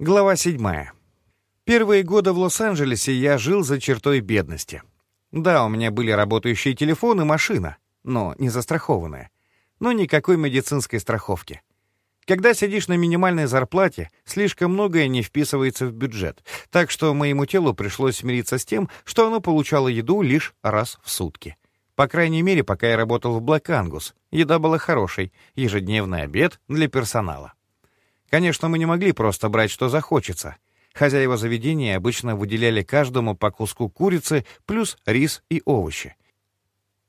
Глава 7. Первые годы в Лос-Анджелесе я жил за чертой бедности. Да, у меня были работающий телефон и машина, но не застрахованная. Но никакой медицинской страховки. Когда сидишь на минимальной зарплате, слишком многое не вписывается в бюджет, так что моему телу пришлось смириться с тем, что оно получало еду лишь раз в сутки. По крайней мере, пока я работал в Black Angus, еда была хорошей, ежедневный обед для персонала. Конечно, мы не могли просто брать, что захочется. Хозяева заведения обычно выделяли каждому по куску курицы плюс рис и овощи.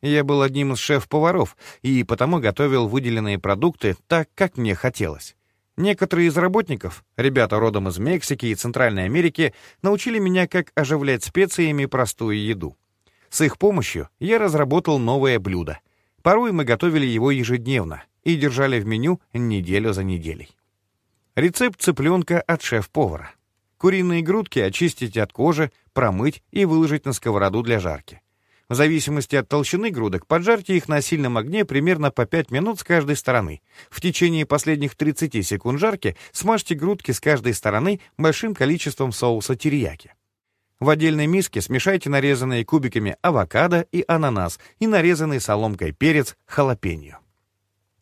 Я был одним из шеф-поваров и потому готовил выделенные продукты так, как мне хотелось. Некоторые из работников, ребята родом из Мексики и Центральной Америки, научили меня, как оживлять специями простую еду. С их помощью я разработал новое блюдо. Порой мы готовили его ежедневно и держали в меню неделю за неделей. Рецепт цыпленка от шеф-повара. Куриные грудки очистить от кожи, промыть и выложить на сковороду для жарки. В зависимости от толщины грудок поджарьте их на сильном огне примерно по 5 минут с каждой стороны. В течение последних 30 секунд жарки смажьте грудки с каждой стороны большим количеством соуса терияки. В отдельной миске смешайте нарезанные кубиками авокадо и ананас и нарезанный соломкой перец халапеньо.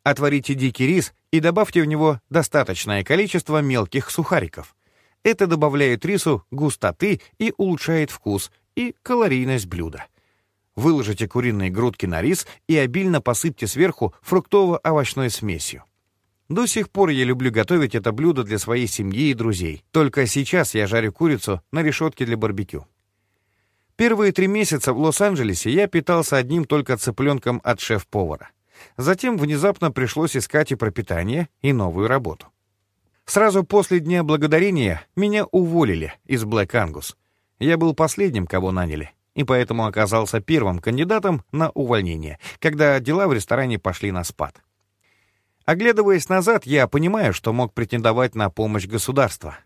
Отварите дикий рис и добавьте в него достаточное количество мелких сухариков. Это добавляет рису густоты и улучшает вкус и калорийность блюда. Выложите куриные грудки на рис и обильно посыпьте сверху фруктово-овощной смесью. До сих пор я люблю готовить это блюдо для своей семьи и друзей. Только сейчас я жарю курицу на решетке для барбекю. Первые три месяца в Лос-Анджелесе я питался одним только цыпленком от шеф-повара. Затем внезапно пришлось искать и пропитание, и новую работу. Сразу после Дня Благодарения меня уволили из Black Angus. Я был последним, кого наняли, и поэтому оказался первым кандидатом на увольнение, когда дела в ресторане пошли на спад. Оглядываясь назад, я понимаю, что мог претендовать на помощь государства.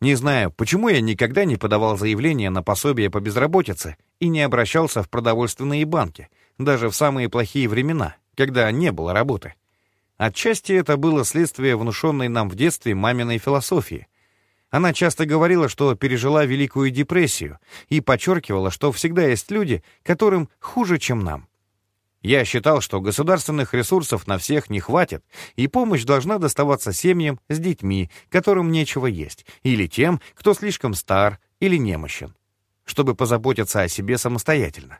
Не знаю, почему я никогда не подавал заявление на пособие по безработице и не обращался в продовольственные банки, даже в самые плохие времена, когда не было работы. Отчасти это было следствие внушенной нам в детстве маминой философии. Она часто говорила, что пережила Великую депрессию, и подчеркивала, что всегда есть люди, которым хуже, чем нам. Я считал, что государственных ресурсов на всех не хватит, и помощь должна доставаться семьям с детьми, которым нечего есть, или тем, кто слишком стар или немощен, чтобы позаботиться о себе самостоятельно.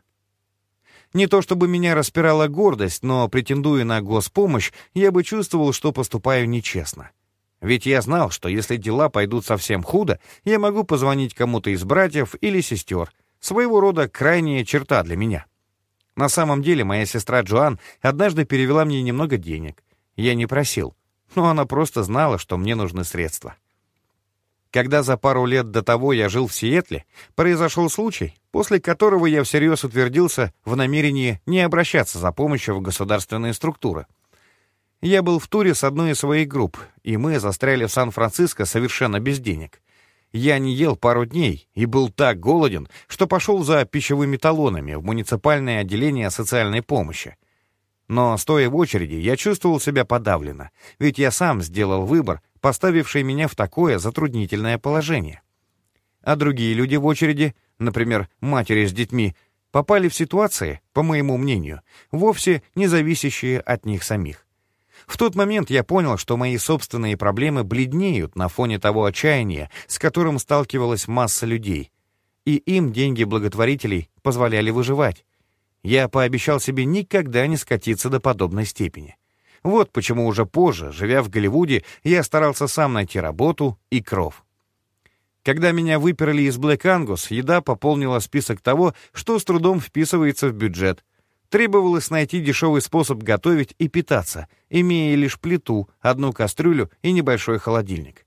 Не то чтобы меня распирала гордость, но, претендуя на госпомощь, я бы чувствовал, что поступаю нечестно. Ведь я знал, что если дела пойдут совсем худо, я могу позвонить кому-то из братьев или сестер. Своего рода крайняя черта для меня. На самом деле, моя сестра Джоан однажды перевела мне немного денег. Я не просил, но она просто знала, что мне нужны средства. Когда за пару лет до того я жил в Сиэтле, произошел случай, после которого я всерьез утвердился в намерении не обращаться за помощью в государственные структуры. Я был в туре с одной из своих групп, и мы застряли в Сан-Франциско совершенно без денег. Я не ел пару дней и был так голоден, что пошел за пищевыми талонами в муниципальное отделение социальной помощи. Но, стоя в очереди, я чувствовал себя подавленно, ведь я сам сделал выбор, поставивший меня в такое затруднительное положение. А другие люди в очереди, например, матери с детьми, попали в ситуации, по моему мнению, вовсе не зависящие от них самих. В тот момент я понял, что мои собственные проблемы бледнеют на фоне того отчаяния, с которым сталкивалась масса людей, и им деньги благотворителей позволяли выживать. Я пообещал себе никогда не скатиться до подобной степени. Вот почему уже позже, живя в Голливуде, я старался сам найти работу и кров. Когда меня выперли из Black Angus, еда пополнила список того, что с трудом вписывается в бюджет. Требовалось найти дешевый способ готовить и питаться, имея лишь плиту, одну кастрюлю и небольшой холодильник.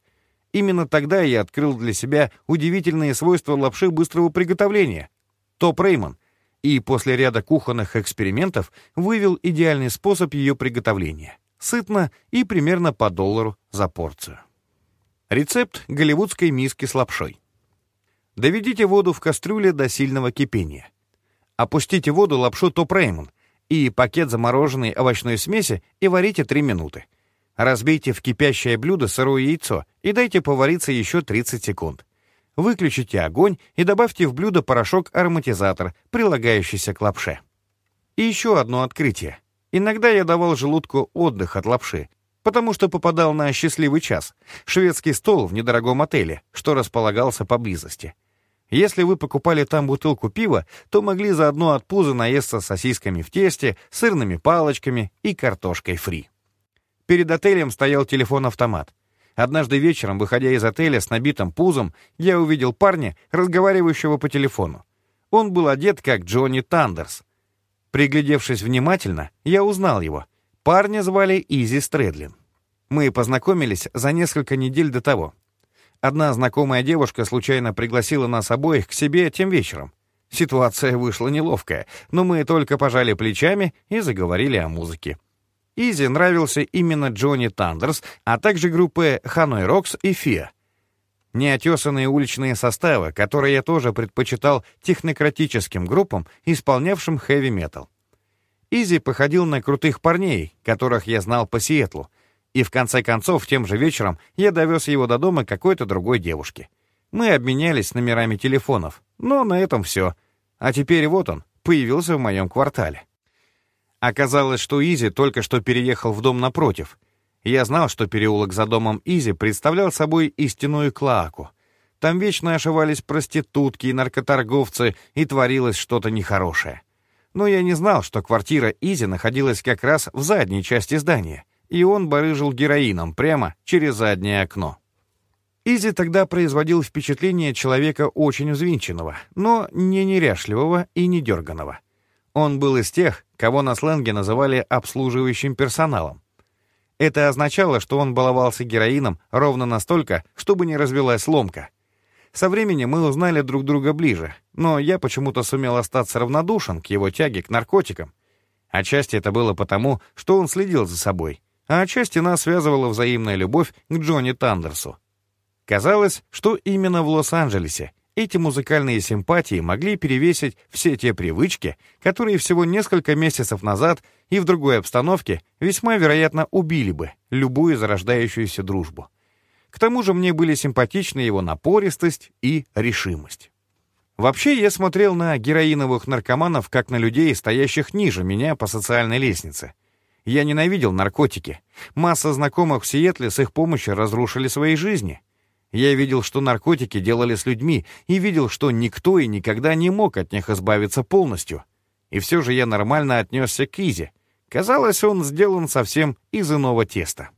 Именно тогда я открыл для себя удивительные свойства лапши быстрого приготовления. Топ Реймон, и после ряда кухонных экспериментов вывел идеальный способ ее приготовления. Сытно и примерно по доллару за порцию. Рецепт голливудской миски с лапшой. Доведите воду в кастрюле до сильного кипения. Опустите в воду лапшу топ реймон и пакет замороженной овощной смеси и варите 3 минуты. Разбейте в кипящее блюдо сырое яйцо и дайте повариться еще 30 секунд. Выключите огонь и добавьте в блюдо порошок-ароматизатор, прилагающийся к лапше. И еще одно открытие. Иногда я давал желудку отдых от лапши, потому что попадал на счастливый час, шведский стол в недорогом отеле, что располагался поблизости. Если вы покупали там бутылку пива, то могли заодно от пуза наесться сосисками в тесте, сырными палочками и картошкой фри. Перед отелем стоял телефон-автомат. Однажды вечером, выходя из отеля с набитым пузом, я увидел парня, разговаривающего по телефону. Он был одет как Джонни Тандерс, Приглядевшись внимательно, я узнал его. Парня звали Изи Стрэдлин. Мы познакомились за несколько недель до того. Одна знакомая девушка случайно пригласила нас обоих к себе тем вечером. Ситуация вышла неловкая, но мы только пожали плечами и заговорили о музыке. Изи нравился именно Джонни Тандерс, а также группы Hanoi Rocks и Fear, неотесанные уличные составы, которые я тоже предпочитал технократическим группам, исполнявшим хэви-метал. Изи походил на крутых парней, которых я знал по Сиэтлу, и в конце концов, тем же вечером я довез его до дома какой-то другой девушки. Мы обменялись номерами телефонов, но на этом все. А теперь вот он, появился в моем квартале. Оказалось, что Изи только что переехал в дом напротив — я знал, что переулок за домом Изи представлял собой истинную клоаку. Там вечно ошивались проститутки и наркоторговцы, и творилось что-то нехорошее. Но я не знал, что квартира Изи находилась как раз в задней части здания, и он барыжил героином прямо через заднее окно. Изи тогда производил впечатление человека очень взвинченного, но не неряшливого и не дерганого. Он был из тех, кого на сленге называли обслуживающим персоналом. Это означало, что он баловался героином ровно настолько, чтобы не развелась ломка. Со временем мы узнали друг друга ближе, но я почему-то сумел остаться равнодушен к его тяге к наркотикам. Отчасти это было потому, что он следил за собой, а отчасти нас связывала взаимная любовь к Джонни Тандерсу. Казалось, что именно в Лос-Анджелесе эти музыкальные симпатии могли перевесить все те привычки, которые всего несколько месяцев назад и в другой обстановке весьма вероятно убили бы любую зарождающуюся дружбу. К тому же мне были симпатичны его напористость и решимость. Вообще, я смотрел на героиновых наркоманов как на людей, стоящих ниже меня по социальной лестнице. Я ненавидел наркотики. Масса знакомых в Сиэтле с их помощью разрушили свои жизни — я видел, что наркотики делали с людьми, и видел, что никто и никогда не мог от них избавиться полностью. И все же я нормально отнесся к Изи. Казалось, он сделан совсем из иного теста.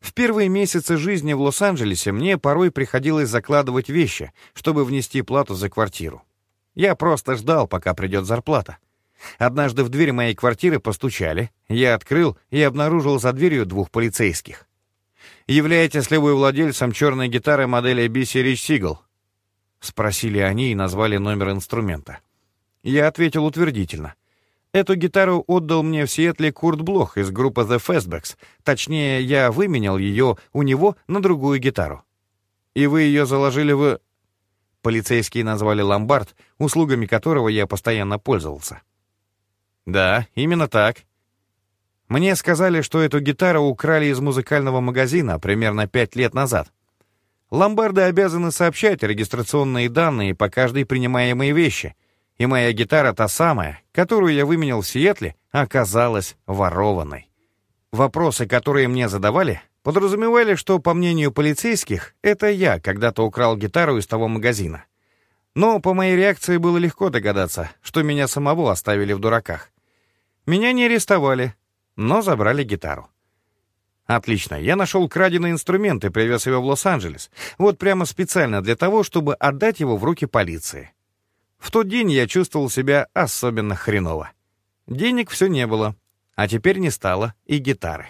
В первые месяцы жизни в Лос-Анджелесе мне порой приходилось закладывать вещи, чтобы внести плату за квартиру. Я просто ждал, пока придет зарплата. Однажды в дверь моей квартиры постучали, я открыл и обнаружил за дверью двух полицейских. Являетесь ли вы владельцем черной гитары модели BC Rich Seagull?» Спросили они и назвали номер инструмента. Я ответил утвердительно. Эту гитару отдал мне в Сиэтле Курт Блох из группы The Fastbacks. Точнее, я выменял ее у него на другую гитару. И вы ее заложили в... Полицейские назвали ломбард, услугами которого я постоянно пользовался. Да, именно так. Мне сказали, что эту гитару украли из музыкального магазина примерно пять лет назад. Ломбарды обязаны сообщать регистрационные данные по каждой принимаемой вещи, и моя гитара, та самая, которую я выменял в Сиэтле, оказалась ворованной. Вопросы, которые мне задавали, подразумевали, что, по мнению полицейских, это я когда-то украл гитару из того магазина. Но по моей реакции было легко догадаться, что меня самого оставили в дураках. Меня не арестовали, но забрали гитару. Отлично, я нашел краденый инструмент и привез его в Лос-Анджелес. Вот прямо специально для того, чтобы отдать его в руки полиции. В тот день я чувствовал себя особенно хреново. Денег все не было, а теперь не стало и гитары.